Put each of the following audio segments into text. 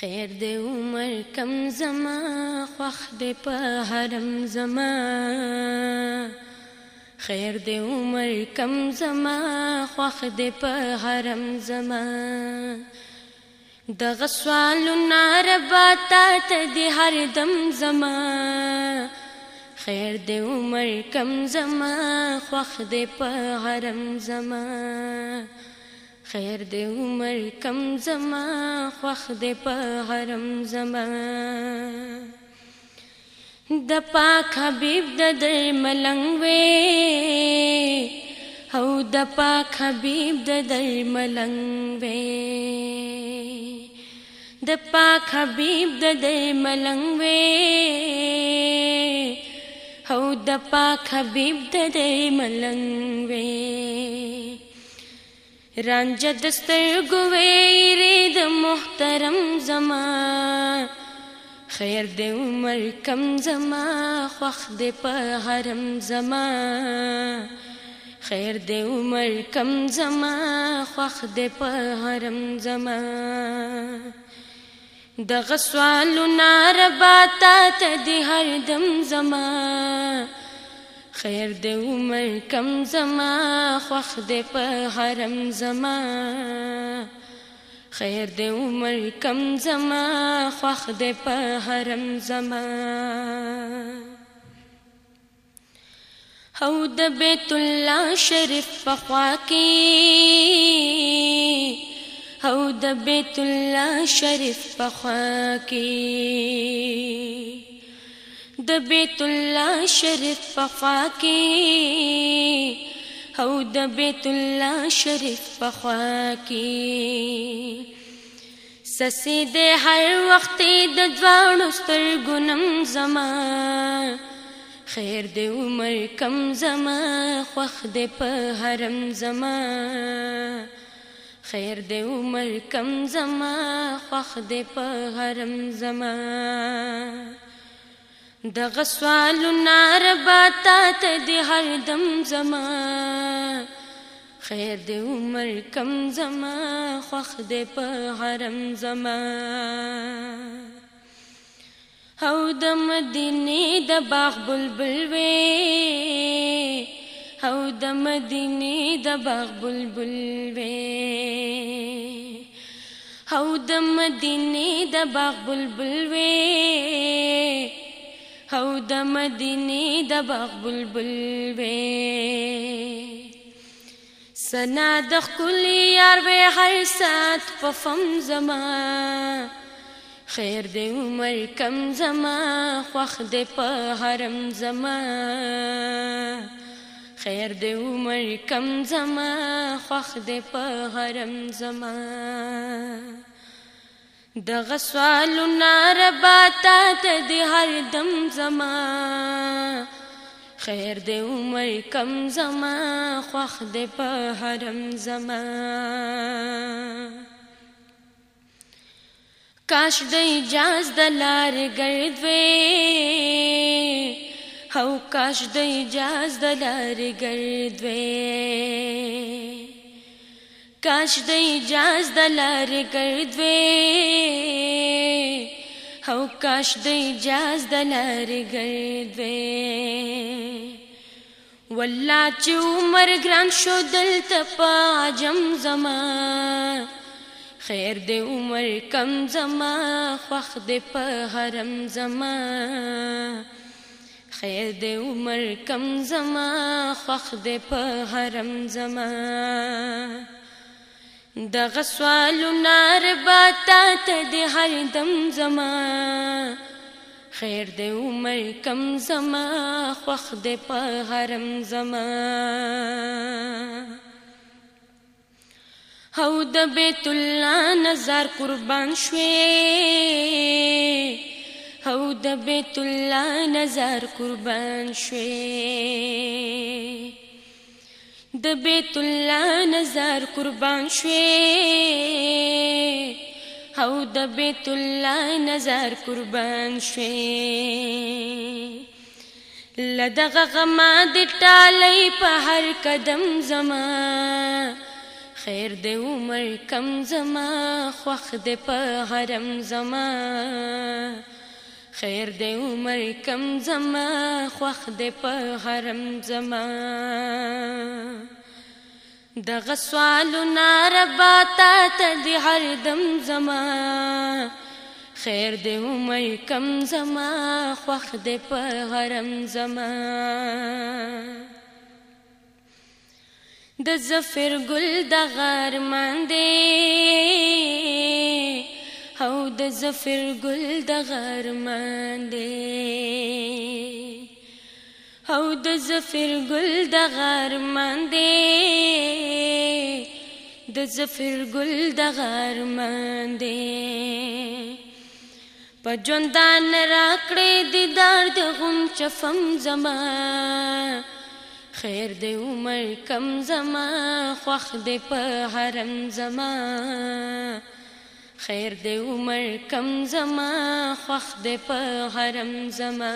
خیر د عمر کم زما خوخ د په حرم زما خیر د عمر کم زما خوخ د په حرم زما د غسوال ناربا تا ته د هر دم زما خیر د عمر کم زما خوخ د په حرم زما خیر د عمر کم زما خوخ د په حرم زما د پاک حبیب د در ملنګ وې او د پاک حبیب د در ملنګ وې د پاک حبیب د در ملنګ وې او د پاک حبیب د در ملنګ وې رانجه دستر گویری د محترم زما خیر د عمر کم زما خوخ د په حرم زما خیر د عمر کم زما خوخ د په حرم زما د غسوالو نار باتا ته د هر دم زما خیر د عمر کم زما خوخ د په حرم زما خیر د عمر کم زما خوخ د په حرم زما او د بیت الله شریف په خوا کې او د بیت الله شریف په خوا کې د بیت الله شریف پخوا کې او د بیت الله شریف پخوا کې سسې د هر وخت د دوانو سترګنم زما خیر د عمر کم زما خوخ د په حرم زما خیر د عمر کم زما خوخ د په حرم زما دغه سوالونه ربا تا ته د هر دم زما خیر د عمر کم زما خوخ د په حرم زما او د مدینه د باغ بلبل وې او د مدینه د باغ بلبل وې او د مدینه د باغ بلبل وې او د مدینه د باغ بلبل وې سنا د خپل یار به حیثیت په فم زما خیر دې عمر کم زما خوخ دې په حرم زما خیر دې عمر کم زما خوخ دې په حرم زما د غسوالو ناربا تا ته د هر دم زما خیر د عمر کم زما خوخ د په حرم زما کاش د اجازه د لار ګرځوي هو کاش د اجازه د لار ګرځوي کاش د اجازه د لار ګرځوي او کاش د اجازه د لار ګرځوي والله چې عمر ګران شو دلته پاجم زما خیر دې عمر کم زما خوخ دې په حرم زما خیر دې عمر کم زما خوخ دې په حرم زما د غسوالو نار باتا ته د هر دم زما خیر د عمر کم زما خوخ د په حرم زما او د بیت الله نظر قربان شوې او د بیت الله نظر قربان شوې د بیت الله نظر قربان شوي او د بیت الله نظر قربان شوي لدغه غما د ټالې په هر قدم زما خیر د عمر کم زما خوخ د په حرم زما خیر دې عمر کم زما خوخ دې په حرم زما د غسوالو ناربا تا ته دې هر دم زما خیر دې عمر کم زما خوخ دې په حرم زما د زفر ګل د غرمان دې او د زفر ګل د غرمان دی او د زفر ګل د غرمان دی د زفر ګل د غرمان دی په ژوندان راکړې د درد غم چفم زما خیر د عمر کم زما خوخ د په حرم زما خیر د عمر کم زما خوخ د په حرم زما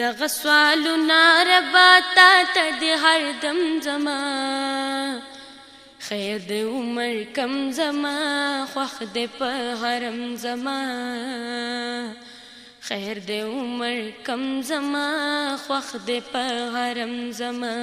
د غسوالو نار باتا ته د هر دم زما خیر د عمر کم زما خوخ د په حرم زما خیر د عمر کم زما خوخ د په حرم زما